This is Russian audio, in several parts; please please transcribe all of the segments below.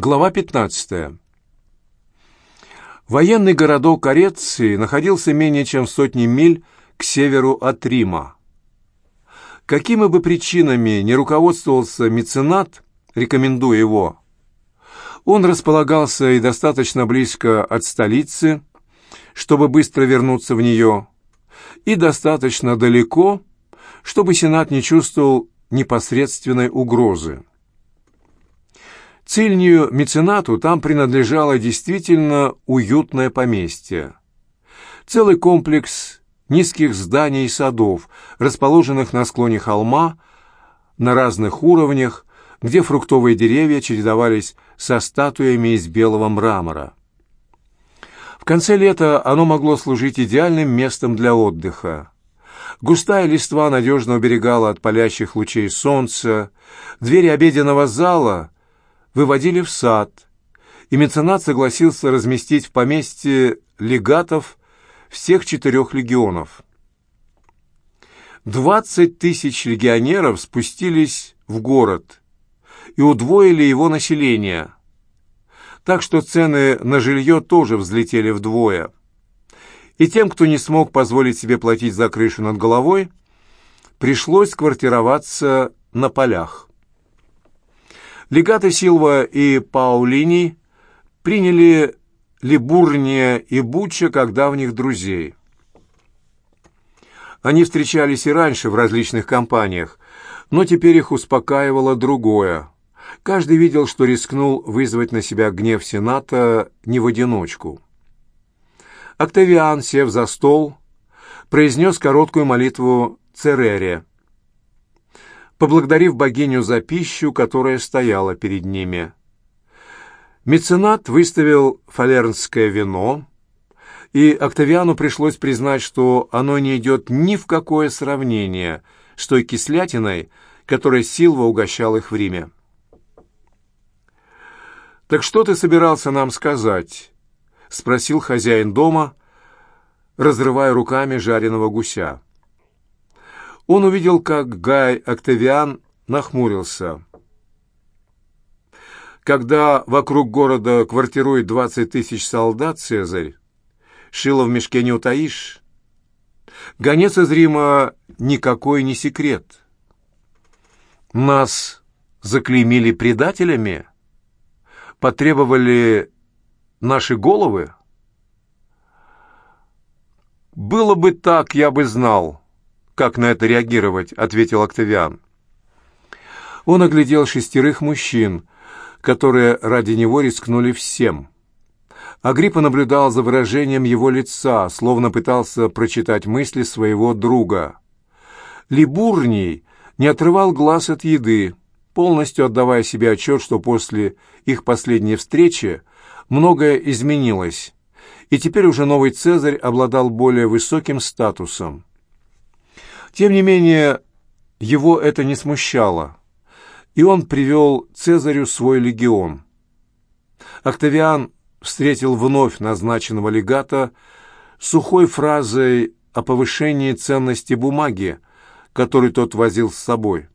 Глава 15. Военный городок Ореции находился менее чем в сотне миль к северу от Рима. Какими бы причинами не руководствовался меценат, рекомендуя его, он располагался и достаточно близко от столицы, чтобы быстро вернуться в нее, и достаточно далеко, чтобы Сенат не чувствовал непосредственной угрозы. Цильнию меценату там принадлежало действительно уютное поместье. Целый комплекс низких зданий и садов, расположенных на склоне холма, на разных уровнях, где фруктовые деревья чередовались со статуями из белого мрамора. В конце лета оно могло служить идеальным местом для отдыха. Густая листва надежно уберегала от палящих лучей солнца, двери обеденного зала выводили в сад, и меценат согласился разместить в поместье легатов всех четырех легионов. Двадцать тысяч легионеров спустились в город и удвоили его население, так что цены на жилье тоже взлетели вдвое. И тем, кто не смог позволить себе платить за крышу над головой, пришлось квартироваться на полях. Легаты Силва и Паулини приняли Либурния и Буча как давних друзей. Они встречались и раньше в различных компаниях, но теперь их успокаивало другое. Каждый видел, что рискнул вызвать на себя гнев Сената не в одиночку. Октавиан, сев за стол, произнес короткую молитву Церере, поблагодарив богиню за пищу, которая стояла перед ними. Меценат выставил фалернское вино, и Октавиану пришлось признать, что оно не идет ни в какое сравнение с той кислятиной, которой Силва угощал их в Риме. «Так что ты собирался нам сказать?» — спросил хозяин дома, разрывая руками жареного гуся. Он увидел, как Гай Октавиан нахмурился. Когда вокруг города квартирует двадцать тысяч солдат, Цезарь, шило в мешке не утаишь. Гонец из Рима никакой не секрет. Нас заклеймили предателями? Потребовали наши головы? «Было бы так, я бы знал, как на это реагировать», — ответил Октавиан. Он оглядел шестерых мужчин, которые ради него рискнули всем. Агриппа наблюдал за выражением его лица, словно пытался прочитать мысли своего друга. Либурний не отрывал глаз от еды, полностью отдавая себе отчет, что после их последней встречи многое изменилось, и теперь уже новый Цезарь обладал более высоким статусом. Тем не менее, его это не смущало, и он привел Цезарю свой легион. Октавиан встретил вновь назначенного легата сухой фразой о повышении ценности бумаги, который тот возил с собой.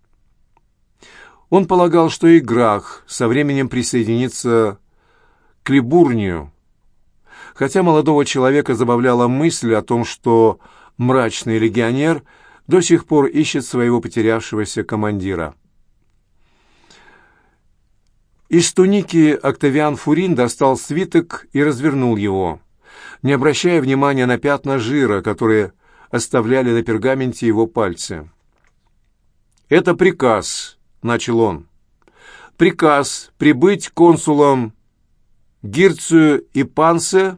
Он полагал, что и Грах со временем присоединится к Либурнию, хотя молодого человека забавляла мысль о том, что мрачный легионер до сих пор ищет своего потерявшегося командира. Из туники Октавиан Фурин достал свиток и развернул его, не обращая внимания на пятна жира, которые оставляли на пергаменте его пальцы. «Это приказ», — начал он. «Приказ прибыть консулам Гирцию и Пансе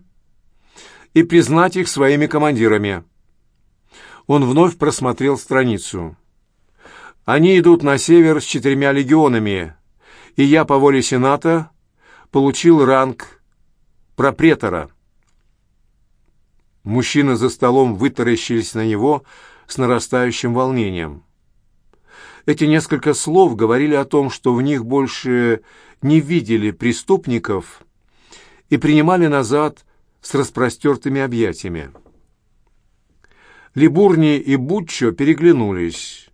и признать их своими командирами». Он вновь просмотрел страницу. «Они идут на север с четырьмя легионами, и я по воле Сената получил ранг пропретора». Мужчины за столом вытаращились на него с нарастающим волнением. Эти несколько слов говорили о том, что в них больше не видели преступников и принимали назад с распростертыми объятиями. Либурни и Бутчо переглянулись.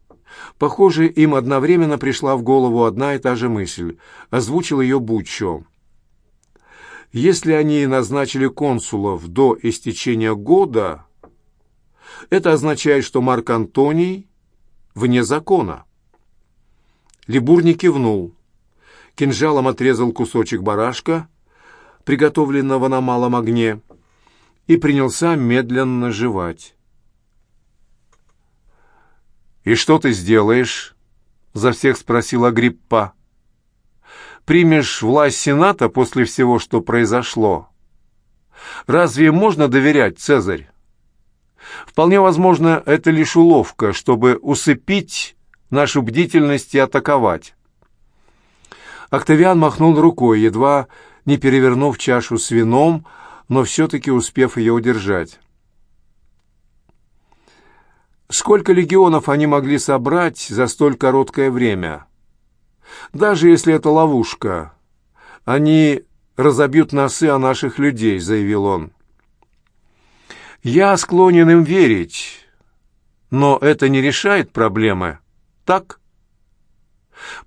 Похоже, им одновременно пришла в голову одна и та же мысль. Озвучил ее Бутчо. Если они назначили консулов до истечения года, это означает, что Марк Антоний вне закона. Либур кивнул. Кинжалом отрезал кусочек барашка, приготовленного на малом огне, и принялся медленно жевать. «И что ты сделаешь?» — за всех спросила Агриппа. «Примешь власть Сената после всего, что произошло? Разве можно доверять, Цезарь? Вполне возможно, это лишь уловка, чтобы усыпить нашу бдительность и атаковать». Октавиан махнул рукой, едва не перевернув чашу с вином, но все-таки успев ее удержать. Сколько легионов они могли собрать за столь короткое время? Даже если это ловушка, они разобьют носы о наших людей, заявил он. Я склонен им верить, но это не решает проблемы. Так?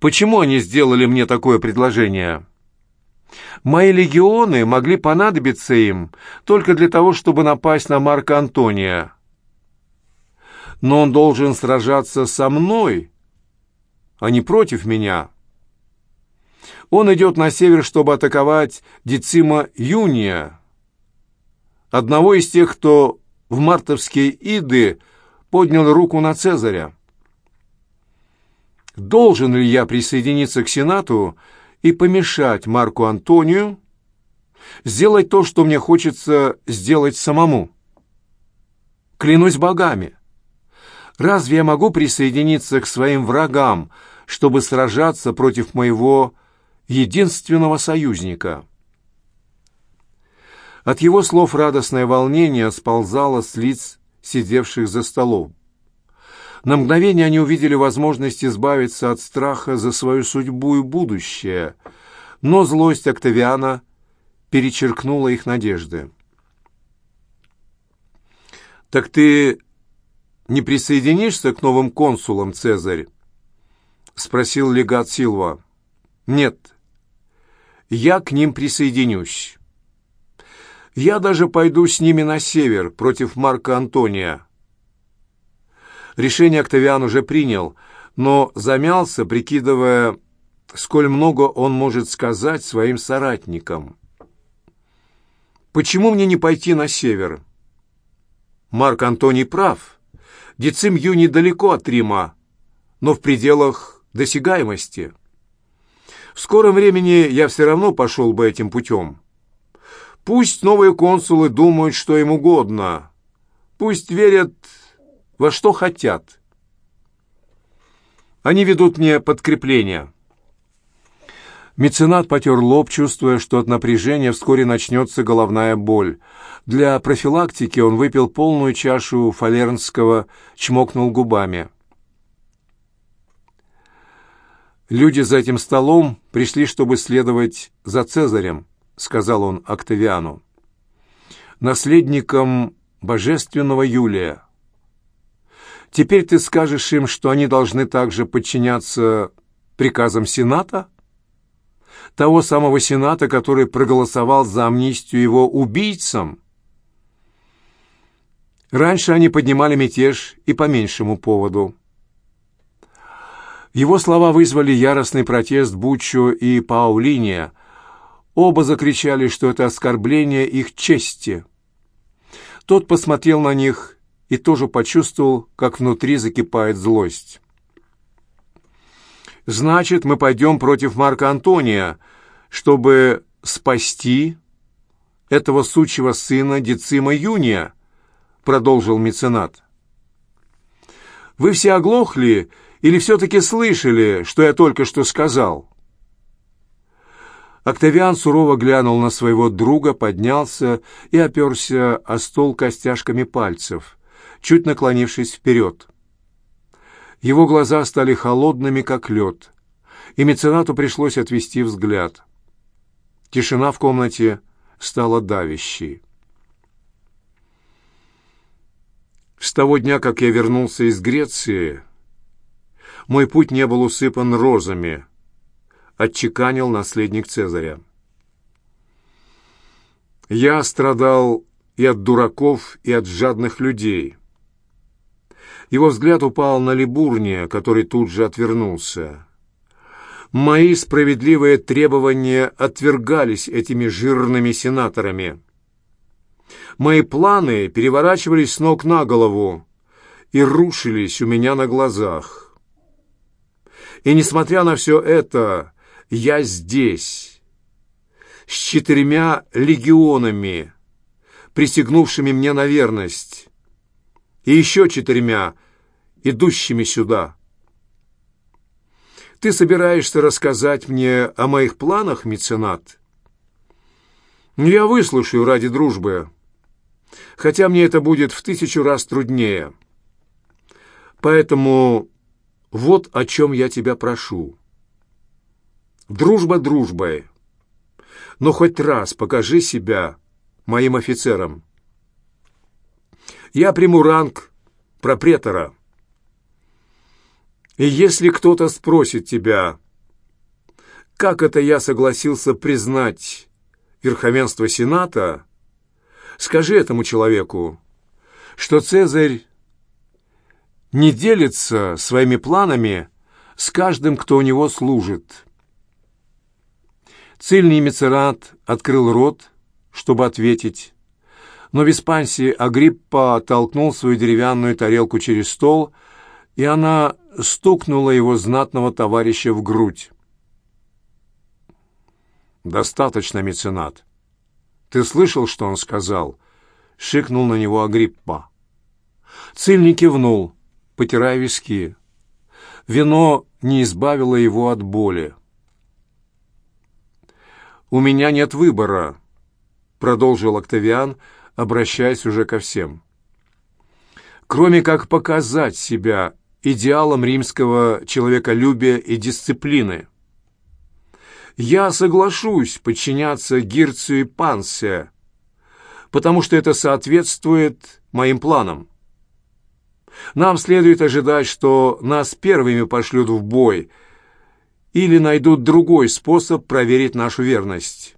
Почему они сделали мне такое предложение? Мои легионы могли понадобиться им только для того, чтобы напасть на Марка Антония. Но он должен сражаться со мной, а не против меня. Он идет на север, чтобы атаковать Дицима Юния, одного из тех, кто в мартовские иды поднял руку на Цезаря. Должен ли я присоединиться к Сенату и помешать Марку Антонию сделать то, что мне хочется сделать самому? Клянусь богами. Разве я могу присоединиться к своим врагам, чтобы сражаться против моего единственного союзника?» От его слов радостное волнение сползало с лиц сидевших за столом. На мгновение они увидели возможность избавиться от страха за свою судьбу и будущее, но злость Октавиана перечеркнула их надежды. «Так ты не присоединишься к новым консулам, Цезарь?» — спросил легат Силва. «Нет, я к ним присоединюсь. Я даже пойду с ними на север против Марка Антония. Решение Октавиан уже принял, но замялся, прикидывая, сколь много он может сказать своим соратникам. «Почему мне не пойти на север?» Марк Антоний прав. Децим Юни далеко от Рима, но в пределах досягаемости. В скором времени я все равно пошел бы этим путем. Пусть новые консулы думают, что им угодно. Пусть верят во что хотят. Они ведут мне подкрепление. Меценат потер лоб, чувствуя, что от напряжения вскоре начнется головная боль. Для профилактики он выпил полную чашу фалернского, чмокнул губами. «Люди за этим столом пришли, чтобы следовать за Цезарем», — сказал он Октавиану, «наследником божественного Юлия. Теперь ты скажешь им, что они должны также подчиняться приказам Сената? Того самого Сената, который проголосовал за амнистию его убийцам? Раньше они поднимали мятеж и по меньшему поводу. Его слова вызвали яростный протест Буччо и Паулиния. Оба закричали, что это оскорбление их чести. Тот посмотрел на них и тоже почувствовал, как внутри закипает злость. «Значит, мы пойдем против Марка Антония, чтобы спасти этого сучьего сына Децима Юния», — продолжил меценат. «Вы все оглохли или все-таки слышали, что я только что сказал?» Октавиан сурово глянул на своего друга, поднялся и оперся о стол костяшками пальцев чуть наклонившись вперед. Его глаза стали холодными, как лед, и меценату пришлось отвести взгляд. Тишина в комнате стала давящей. С того дня, как я вернулся из Греции, мой путь не был усыпан розами, отчеканил наследник Цезаря. Я страдал и от дураков, и от жадных людей. Его взгляд упал на Либурния, который тут же отвернулся. Мои справедливые требования отвергались этими жирными сенаторами. Мои планы переворачивались с ног на голову и рушились у меня на глазах. И несмотря на все это, я здесь, с четырьмя легионами, присягнувшими мне на верность, и еще четырьмя, идущими сюда. Ты собираешься рассказать мне о моих планах, меценат? Я выслушаю ради дружбы, хотя мне это будет в тысячу раз труднее. Поэтому вот о чем я тебя прошу. Дружба дружбой, но хоть раз покажи себя моим офицерам. Я приму ранг пропретора. И если кто-то спросит тебя, как это я согласился признать верховенство Сената, скажи этому человеку, что Цезарь не делится своими планами с каждым, кто у него служит. Цильный мецерат открыл рот, чтобы ответить, но Веспансий Агриппа толкнул свою деревянную тарелку через стол, и она стукнула его знатного товарища в грудь. «Достаточно, меценат. Ты слышал, что он сказал?» — шикнул на него Агриппа. Цильник кивнул, потирая виски. Вино не избавило его от боли. «У меня нет выбора», — продолжил Октавиан, — обращаясь уже ко всем. Кроме как показать себя идеалом римского человеколюбия и дисциплины. Я соглашусь подчиняться Гирцию и Пансе, потому что это соответствует моим планам. Нам следует ожидать, что нас первыми пошлют в бой или найдут другой способ проверить нашу верность.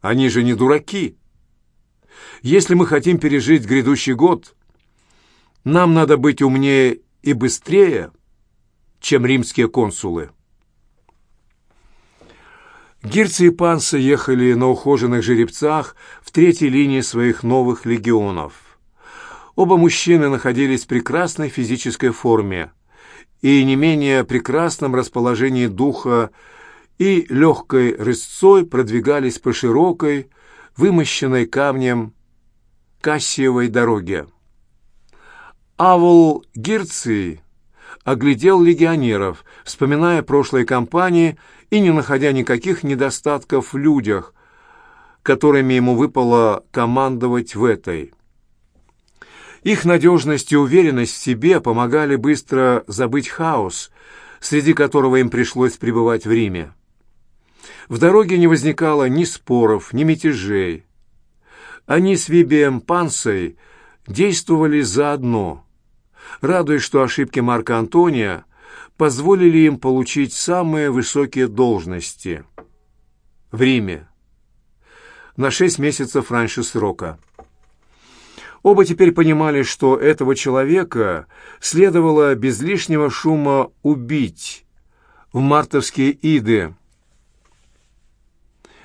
Они же не дураки. Если мы хотим пережить грядущий год, нам надо быть умнее и быстрее, чем римские консулы. Гирцы и панцы ехали на ухоженных жеребцах в третьей линии своих новых легионов. Оба мужчины находились в прекрасной физической форме и не менее прекрасном расположении духа и легкой рысцой продвигались по широкой, вымощенной камнем Кассиевой дороге. Авул Гирций оглядел легионеров, вспоминая прошлые кампании и не находя никаких недостатков в людях, которыми ему выпало командовать в этой. Их надежность и уверенность в себе помогали быстро забыть хаос, среди которого им пришлось пребывать в Риме. В дороге не возникало ни споров, ни мятежей. Они с Вибием Пансой действовали заодно, радуясь, что ошибки Марка Антония позволили им получить самые высокие должности в Риме на шесть месяцев раньше срока. Оба теперь понимали, что этого человека следовало без лишнего шума убить в мартовские иды,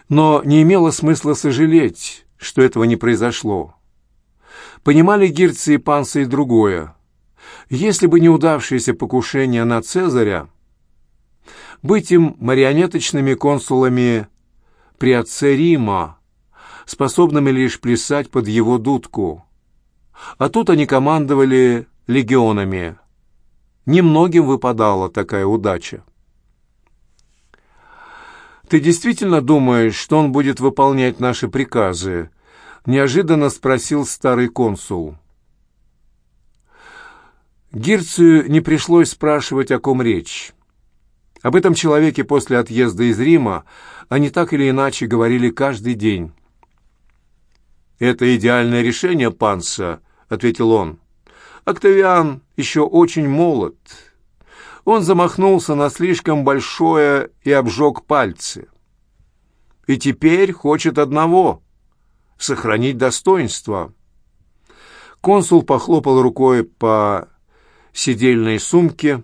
но не имело смысла сожалеть, что этого не произошло. Понимали гирцы и панцы и другое. Если бы неудавшееся покушение на Цезаря, быть им марионеточными консулами при отце Рима, способными лишь плясать под его дудку. А тут они командовали легионами. Немногим выпадала такая удача. «Ты действительно думаешь, что он будет выполнять наши приказы?» — неожиданно спросил старый консул. Гирцию не пришлось спрашивать, о ком речь. Об этом человеке после отъезда из Рима они так или иначе говорили каждый день. «Это идеальное решение, панса», — ответил он. «Октавиан еще очень молод он замахнулся на слишком большое и обжег пальцы. И теперь хочет одного сохранить достоинство. Консул похлопал рукой по сидельной сумке,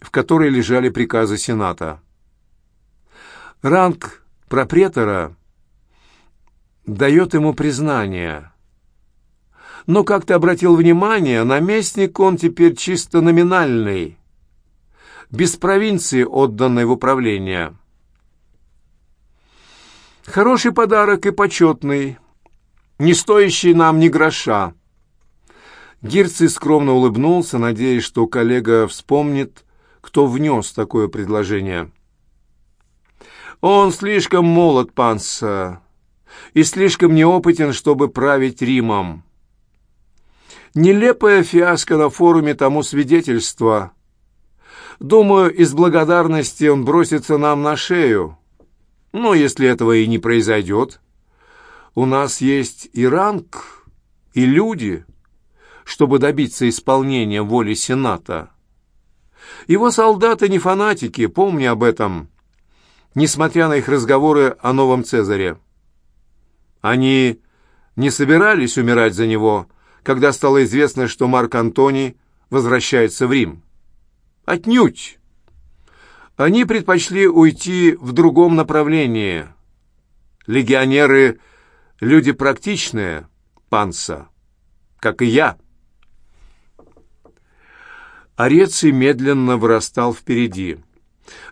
в которой лежали приказы Сената. Ранг пропретора дает ему признание. Но, как ты обратил внимание, наместник он теперь чисто номинальный, без провинции, отданной в управление. Хороший подарок и почетный, не стоящий нам ни гроша. Гирций скромно улыбнулся, надеясь, что коллега вспомнит, кто внес такое предложение. «Он слишком молод, панса, и слишком неопытен, чтобы править Римом. Нелепая фиаско на форуме тому свидетельство. Думаю, из благодарности он бросится нам на шею. Но если этого и не произойдет, у нас есть и ранг, и люди, чтобы добиться исполнения воли Сената. Его солдаты не фанатики, помни об этом, несмотря на их разговоры о новом Цезаре. Они не собирались умирать за него, когда стало известно, что Марк Антоний возвращается в Рим. Отнюдь! Они предпочли уйти в другом направлении. Легионеры — люди практичные, панса, как и я. Ореций медленно вырастал впереди.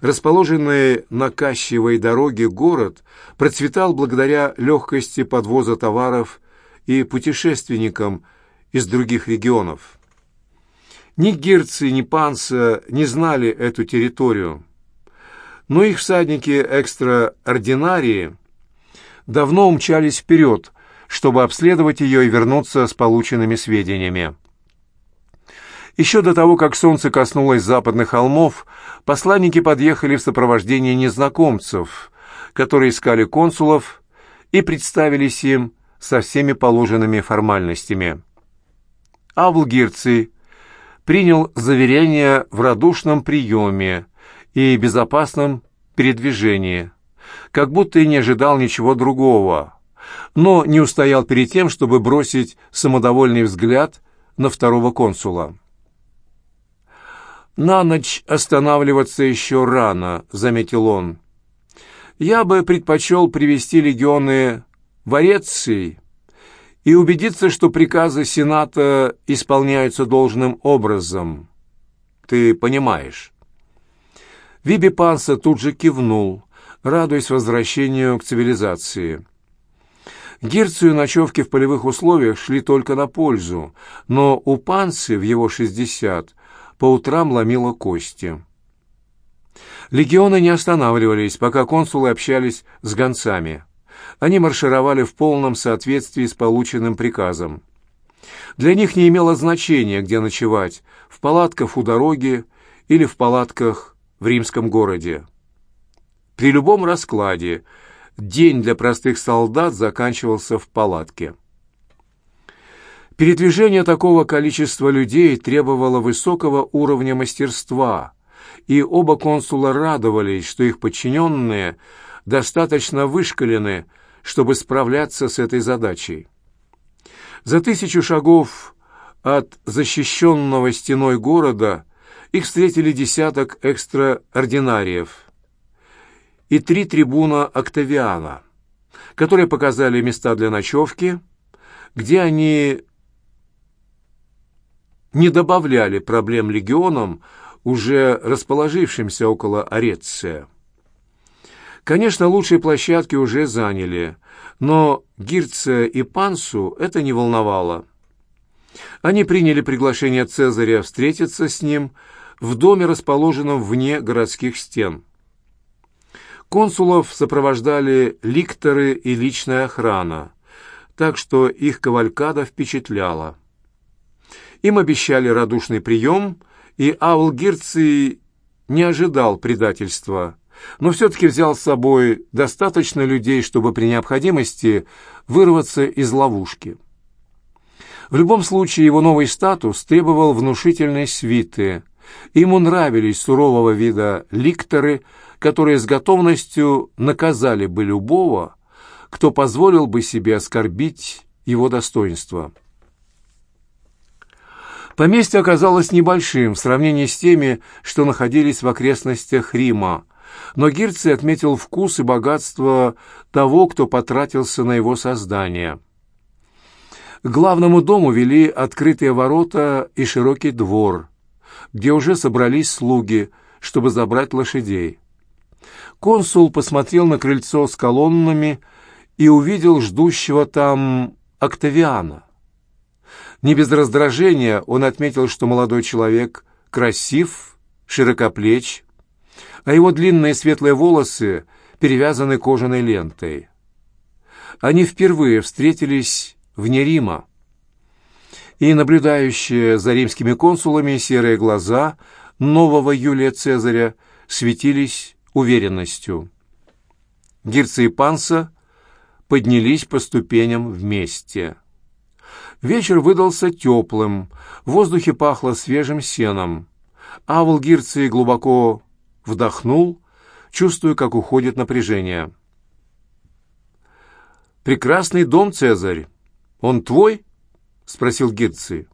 Расположенный на Кащевой дороге город процветал благодаря легкости подвоза товаров и путешественникам из других регионов. Ни гирцы, ни панца не знали эту территорию, но их всадники экстраординарии давно умчались вперед, чтобы обследовать ее и вернуться с полученными сведениями. Еще до того, как солнце коснулось западных холмов, посланники подъехали в сопровождении незнакомцев, которые искали консулов и представились им со всеми положенными формальностями. Авлгирций принял заверение в радушном приеме и безопасном передвижении, как будто и не ожидал ничего другого, но не устоял перед тем, чтобы бросить самодовольный взгляд на второго консула. «На ночь останавливаться еще рано», — заметил он. «Я бы предпочел привести легионы в Ореций и убедиться, что приказы Сената исполняются должным образом. Ты понимаешь?» Виби Панса тут же кивнул, радуясь возвращению к цивилизации. Герцию ночевки в полевых условиях шли только на пользу, но у Пансы в его шестьдесят по утрам ломило кости. Легионы не останавливались, пока консулы общались с гонцами. Они маршировали в полном соответствии с полученным приказом. Для них не имело значения, где ночевать – в палатках у дороги или в палатках в римском городе. При любом раскладе день для простых солдат заканчивался в палатке. Передвижение такого количества людей требовало высокого уровня мастерства, и оба консула радовались, что их подчиненные достаточно вышкалены, чтобы справляться с этой задачей. За тысячу шагов от защищенного стеной города их встретили десяток экстраординариев и три трибуна Октавиана, которые показали места для ночевки, где они не добавляли проблем легионам, уже расположившимся около Ореция. Конечно, лучшие площадки уже заняли, но Гирция и Пансу это не волновало. Они приняли приглашение Цезаря встретиться с ним в доме, расположенном вне городских стен. Консулов сопровождали ликторы и личная охрана, так что их кавалькада впечатляла. Им обещали радушный прием, и Аулгирций не ожидал предательства, но все-таки взял с собой достаточно людей, чтобы при необходимости вырваться из ловушки. В любом случае его новый статус требовал внушительной свиты. Ему нравились сурового вида ликторы, которые с готовностью наказали бы любого, кто позволил бы себе оскорбить его достоинство. Поместье оказалось небольшим в сравнении с теми, что находились в окрестностях Рима, но Гирций отметил вкус и богатство того, кто потратился на его создание. К главному дому вели открытые ворота и широкий двор, где уже собрались слуги, чтобы забрать лошадей. Консул посмотрел на крыльцо с колоннами и увидел ждущего там Октавиана. Не без раздражения он отметил, что молодой человек красив, широкоплеч, а его длинные светлые волосы перевязаны кожаной лентой. Они впервые встретились вне Рима, и наблюдающие за римскими консулами серые глаза нового Юлия Цезаря светились уверенностью. Гирца и Панса поднялись по ступеням вместе. Вечер выдался теплым, в воздухе пахло свежим сеном. Авл Гирций глубоко вдохнул, чувствуя, как уходит напряжение. «Прекрасный дом, Цезарь. Он твой?» — спросил Гирций.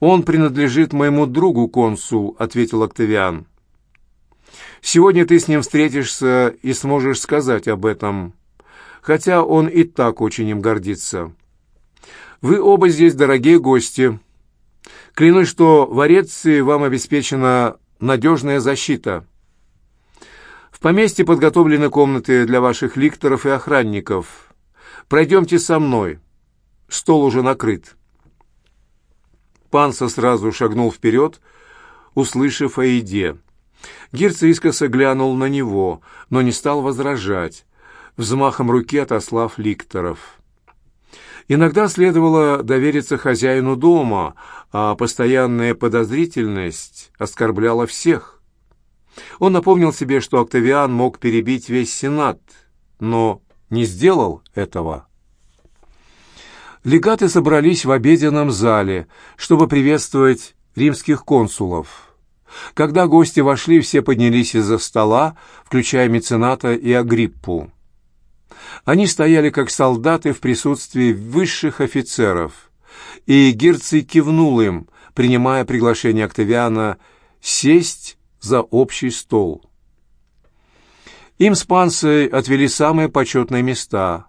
«Он принадлежит моему другу, консул», — ответил Октавиан. «Сегодня ты с ним встретишься и сможешь сказать об этом, хотя он и так очень им гордится. Вы оба здесь дорогие гости. Клянусь, что в Ореции вам обеспечена надежная защита. В поместье подготовлены комнаты для ваших ликторов и охранников. Пройдемте со мной. Стол уже накрыт». Панса сразу шагнул вперед, услышав о еде. Гирца искоса глянул на него, но не стал возражать, взмахом руки отослав ликторов. Иногда следовало довериться хозяину дома, а постоянная подозрительность оскорбляла всех. Он напомнил себе, что Октавиан мог перебить весь Сенат, но не сделал этого. Легаты собрались в обеденном зале, чтобы приветствовать римских консулов. Когда гости вошли, все поднялись из-за стола, включая мецената и Агриппу. Они стояли как солдаты в присутствии высших офицеров, и Герций кивнул им, принимая приглашение Октавиана сесть за общий стол. Им с Пансой отвели самые почетные места,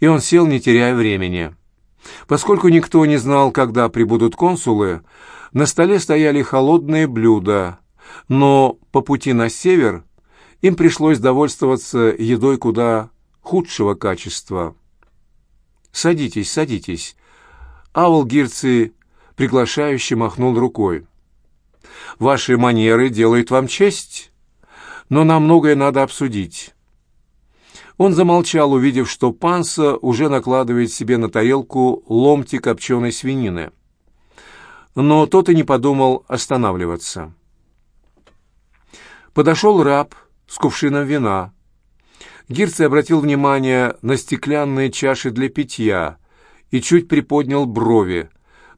и он сел, не теряя времени. Поскольку никто не знал, когда прибудут консулы, на столе стояли холодные блюда, но по пути на север им пришлось довольствоваться едой куда худшего качества. «Садитесь, садитесь». Аул Гирци приглашающе махнул рукой. «Ваши манеры делают вам честь, но нам многое надо обсудить». Он замолчал, увидев, что Панса уже накладывает себе на тарелку ломти копченой свинины. Но тот и не подумал останавливаться. Подошел раб с кувшином вина, Гирций обратил внимание на стеклянные чаши для питья и чуть приподнял брови,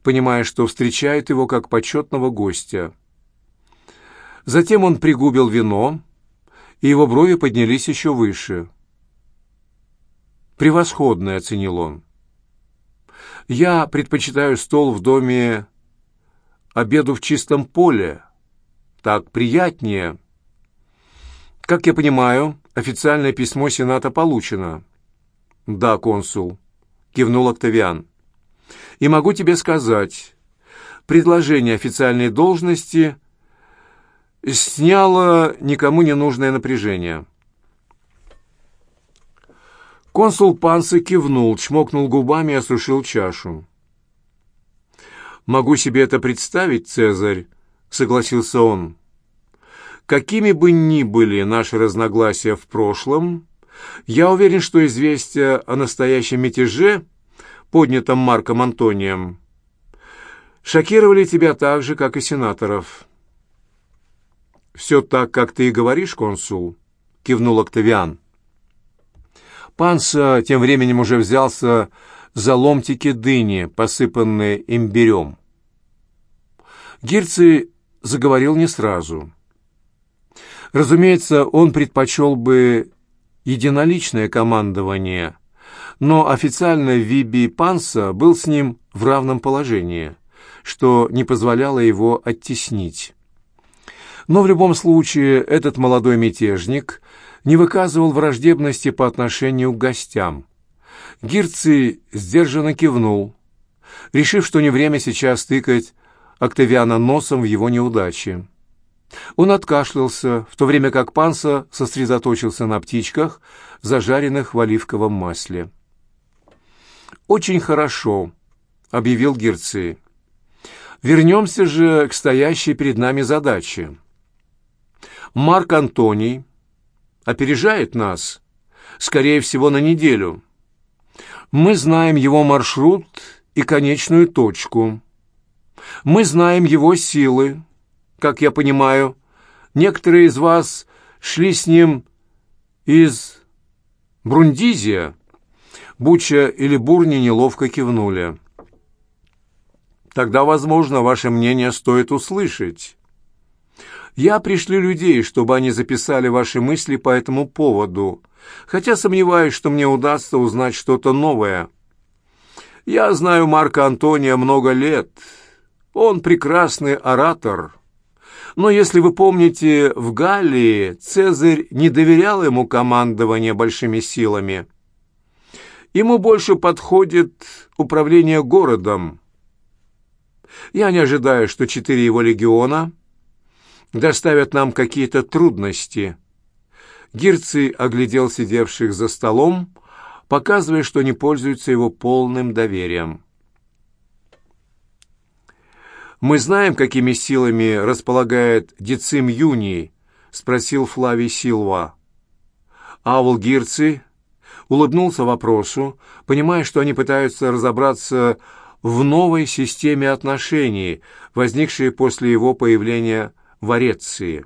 понимая, что встречает его как почетного гостя. Затем он пригубил вино, и его брови поднялись еще выше. «Превосходное», — оценил он. «Я предпочитаю стол в доме обеду в чистом поле. Так приятнее». «Как я понимаю, Официальное письмо Сената получено. Да, консул, кивнул Октавиан. И могу тебе сказать, предложение официальной должности сняло никому не нужное напряжение. Консул Пансы кивнул, чмокнул губами и осушил чашу. «Могу себе это представить, Цезарь», — согласился он. Какими бы ни были наши разногласия в прошлом, я уверен, что известие о настоящем мятеже, поднятом Марком Антонием, шокировали тебя так же, как и сенаторов. «Все так, как ты и говоришь, консул», — кивнул Октавиан. Панса тем временем уже взялся за ломтики дыни, посыпанные имбирем. Гирций заговорил не сразу — Разумеется, он предпочел бы единоличное командование, но официально Виби Панса был с ним в равном положении, что не позволяло его оттеснить. Но в любом случае этот молодой мятежник не выказывал враждебности по отношению к гостям. Гирций сдержанно кивнул, решив, что не время сейчас тыкать Октавиана носом в его неудачи. Он откашлялся, в то время как Панса сосредоточился на птичках, зажаренных в оливковом масле. «Очень хорошо», — объявил Гирций. «Вернемся же к стоящей перед нами задаче. Марк Антоний опережает нас, скорее всего, на неделю. Мы знаем его маршрут и конечную точку. Мы знаем его силы. Как я понимаю, некоторые из вас шли с ним из Брундизия. Буча или Бурни неловко кивнули. Тогда, возможно, ваше мнение стоит услышать. Я пришлю людей, чтобы они записали ваши мысли по этому поводу, хотя сомневаюсь, что мне удастся узнать что-то новое. Я знаю Марка Антония много лет. Он прекрасный оратор. Но если вы помните, в Галлии Цезарь не доверял ему командование большими силами. Ему больше подходит управление городом. Я не ожидаю, что четыре его легиона — доставят нам какие-то трудности». Гирций оглядел сидевших за столом, показывая, что не пользуются его полным доверием. «Мы знаем, какими силами располагает Децим Юний?» — спросил Флавий Силва. Авл Гирций улыбнулся вопросу, понимая, что они пытаются разобраться в новой системе отношений, возникшей после его появления в Ореции.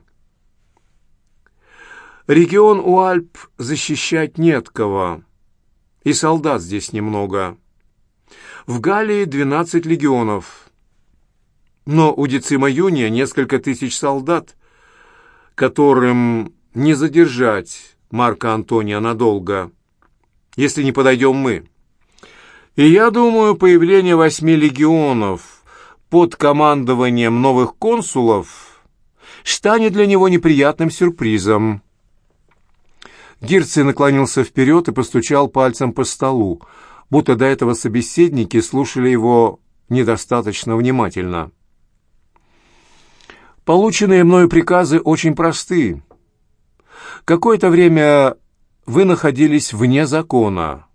Регион у Альп защищать нет кого, и солдат здесь немного. В Галлии 12 легионов, но у Децима Юния несколько тысяч солдат, которым не задержать Марка Антония надолго, если не подойдем мы. И я думаю, появление восьми легионов под командованием новых консулов – станет для него неприятным сюрпризом. Гирций наклонился вперед и постучал пальцем по столу, будто до этого собеседники слушали его недостаточно внимательно. Полученные мною приказы очень просты. Какое-то время вы находились вне закона.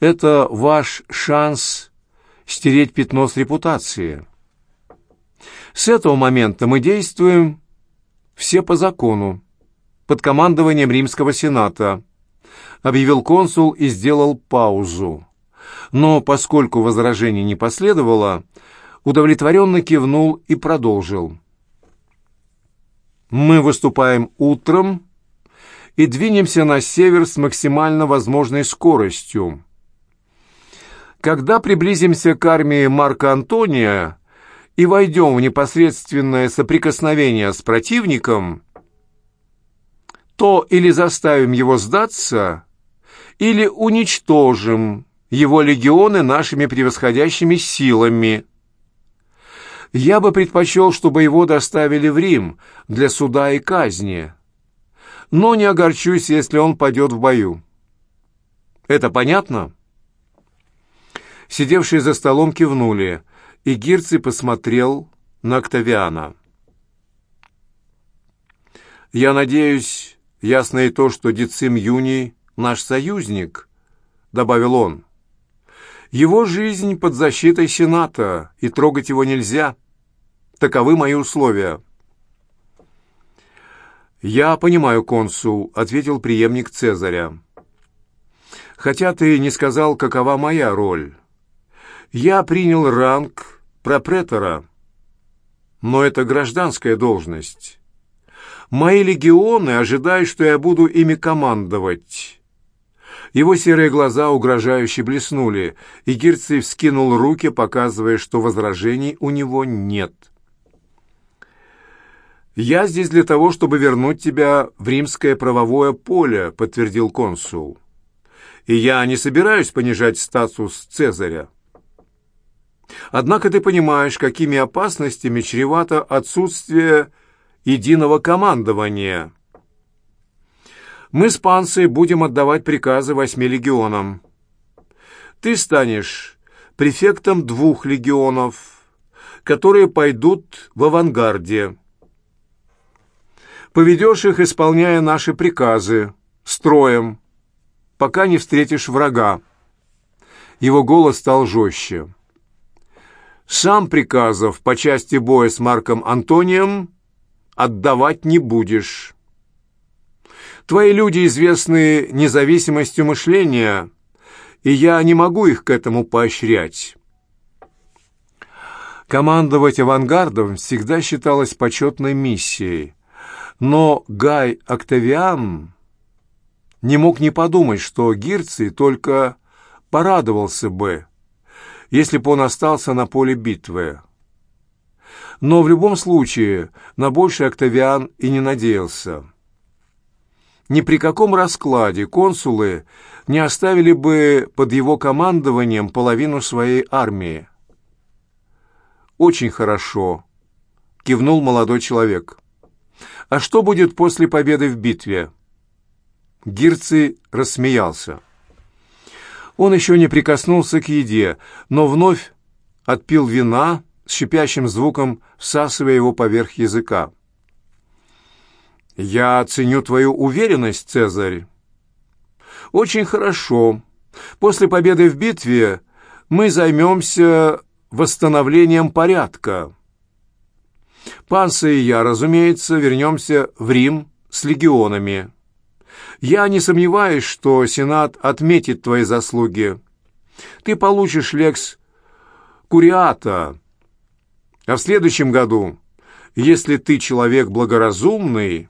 Это ваш шанс стереть пятно с репутации. С этого момента мы действуем все по закону, под командованием Римского Сената, объявил консул и сделал паузу. Но поскольку возражений не последовало, удовлетворенно кивнул и продолжил. Мы выступаем утром и двинемся на север с максимально возможной скоростью. Когда приблизимся к армии Марка Антония, и войдем в непосредственное соприкосновение с противником, то или заставим его сдаться, или уничтожим его легионы нашими превосходящими силами. Я бы предпочел, чтобы его доставили в Рим для суда и казни, но не огорчусь, если он падет в бою. Это понятно?» Сидевшие за столом кивнули – и Гирций посмотрел на Октавиана. «Я надеюсь, ясно и то, что Децим Юний — наш союзник», — добавил он. «Его жизнь под защитой Сената, и трогать его нельзя. Таковы мои условия». «Я понимаю, консул», — ответил преемник Цезаря. «Хотя ты не сказал, какова моя роль. Я принял ранг пропретора, но это гражданская должность. Мои легионы ожидают, что я буду ими командовать». Его серые глаза угрожающе блеснули, и Гирций вскинул руки, показывая, что возражений у него нет. «Я здесь для того, чтобы вернуть тебя в римское правовое поле», — подтвердил консул. «И я не собираюсь понижать статус Цезаря. Однако ты понимаешь, какими опасностями чревато отсутствие единого командования. Мы с Панцей будем отдавать приказы восьми легионам. Ты станешь префектом двух легионов, которые пойдут в авангарде. Поведешь их, исполняя наши приказы, строем, пока не встретишь врага. Его голос стал жестче. Сам приказов по части боя с Марком Антонием отдавать не будешь. Твои люди известны независимостью мышления, и я не могу их к этому поощрять. Командовать авангардом всегда считалось почетной миссией, но Гай Октавиан не мог не подумать, что Гирций только порадовался бы, если бы он остался на поле битвы. Но в любом случае на большее Октавиан и не надеялся. Ни при каком раскладе консулы не оставили бы под его командованием половину своей армии. «Очень хорошо», — кивнул молодой человек. А что будет после победы в битве?» Гирций рассмеялся. Он еще не прикоснулся к еде, но вновь отпил вина с шипящим звуком, всасывая его поверх языка. «Я ценю твою уверенность, Цезарь». «Очень хорошо. После победы в битве мы займемся восстановлением порядка. Панса и я, разумеется, вернемся в Рим с легионами. Я не сомневаюсь, что Сенат отметит твои заслуги. Ты получишь лекс куриата, а в следующем году, если ты человек благоразумный,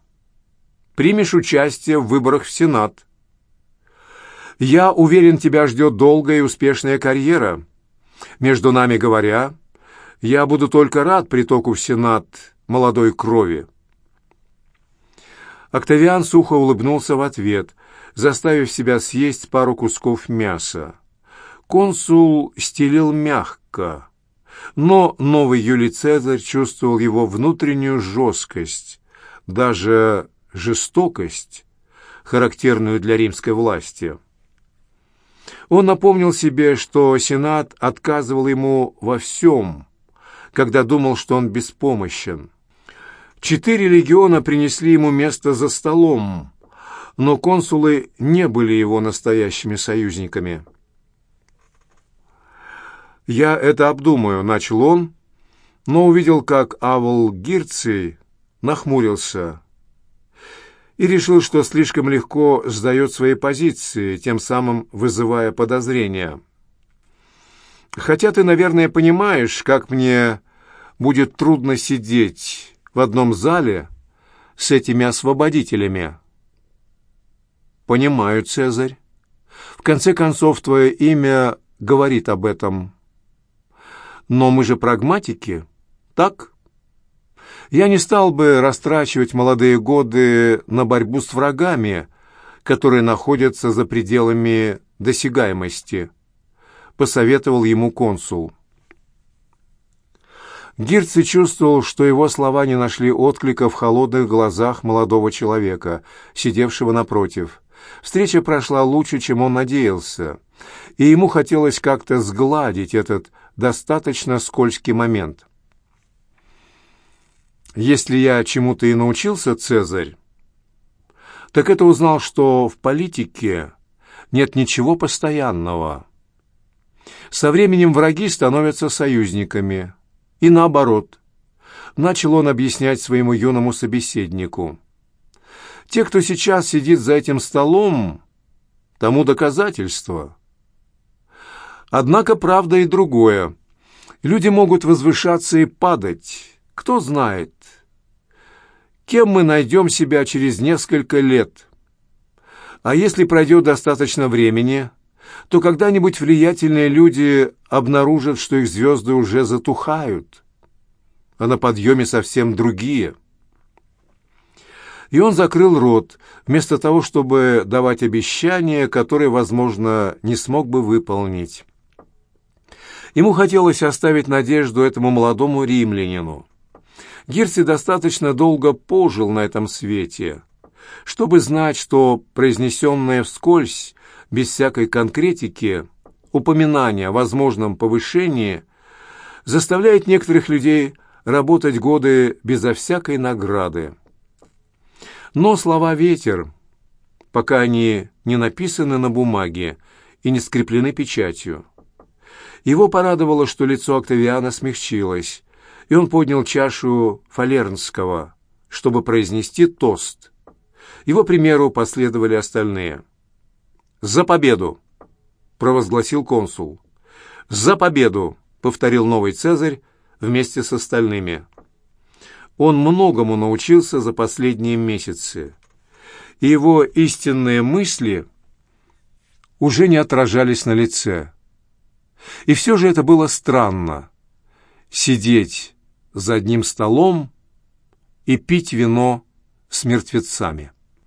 примешь участие в выборах в Сенат. Я уверен, тебя ждет долгая и успешная карьера. Между нами говоря, я буду только рад притоку в Сенат молодой крови». Октавиан сухо улыбнулся в ответ, заставив себя съесть пару кусков мяса. Консул стелил мягко, но новый Юлий Цезарь чувствовал его внутреннюю жесткость, даже жестокость, характерную для римской власти. Он напомнил себе, что Сенат отказывал ему во всем, когда думал, что он беспомощен. Четыре легиона принесли ему место за столом, но консулы не были его настоящими союзниками. «Я это обдумаю», — начал он, но увидел, как Авл Гирций нахмурился и решил, что слишком легко сдает свои позиции, тем самым вызывая подозрения. «Хотя ты, наверное, понимаешь, как мне будет трудно сидеть в одном зале с этими освободителями. Понимаю, Цезарь. В конце концов, твое имя говорит об этом. Но мы же прагматики, так? Я не стал бы растрачивать молодые годы на борьбу с врагами, которые находятся за пределами досягаемости, посоветовал ему консул. Гирци чувствовал, что его слова не нашли отклика в холодных глазах молодого человека, сидевшего напротив. Встреча прошла лучше, чем он надеялся, и ему хотелось как-то сгладить этот достаточно скользкий момент. Если я чему-то и научился, Цезарь, так это узнал, что в политике нет ничего постоянного. Со временем враги становятся союзниками – и наоборот, начал он объяснять своему юному собеседнику. Те, кто сейчас сидит за этим столом, тому доказательство. Однако правда и другое. Люди могут возвышаться и падать. Кто знает, кем мы найдем себя через несколько лет. А если пройдет достаточно времени, то когда-нибудь влиятельные люди обнаружат, что их звезды уже затухают, а на подъеме совсем другие. И он закрыл рот, вместо того, чтобы давать обещания, которые, возможно, не смог бы выполнить. Ему хотелось оставить надежду этому молодому римлянину. Гирси достаточно долго пожил на этом свете, чтобы знать, что произнесенное вскользь, без всякой конкретики, упоминание о возможном повышении заставляет некоторых людей работать годы безо всякой награды. Но слова «ветер», пока они не написаны на бумаге и не скреплены печатью. Его порадовало, что лицо Октавиана смягчилось, и он поднял чашу Фалернского, чтобы произнести тост. Его примеру последовали остальные. «За победу!» — провозгласил консул. «За победу!» — повторил новый Цезарь вместе с остальными. Он многому научился за последние месяцы, и его истинные мысли уже не отражались на лице. И все же это было странно — сидеть за одним столом и пить вино с мертвецами.